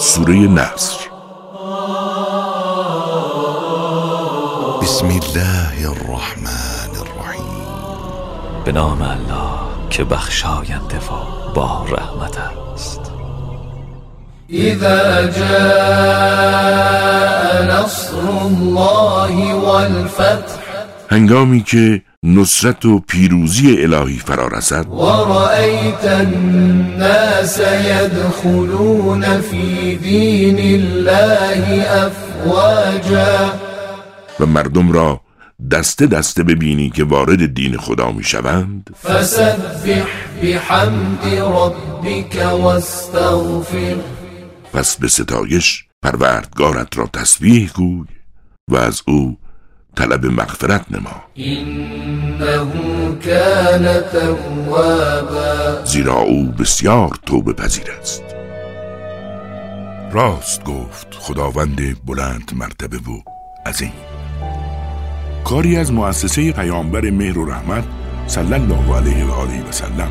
سوره نصر. بسم الله الرحمن الرحیم. به نام الله که بخشاینده و با رحمت است. اذا جاء نصر الله والفتح هنگامی که نصرت و پیروزی الهی فرا رسد و رأیت الناس يدخلون في دین الله افواجا و مردم را دسته دسته ببینی که وارد دین خدا می شوند. فسبح بحمد ربك واستغفر. پس به ستایش پروردگارت را تسبیح گوی و از او طلب مغفرت نما. زیرا او بسیار توبه پذیر است. راست گفت خداوند بلند مرتبه و عظیم. کاری از مؤسسه پیامبر مهر و رحمت صلی الله علیه و آله و سلم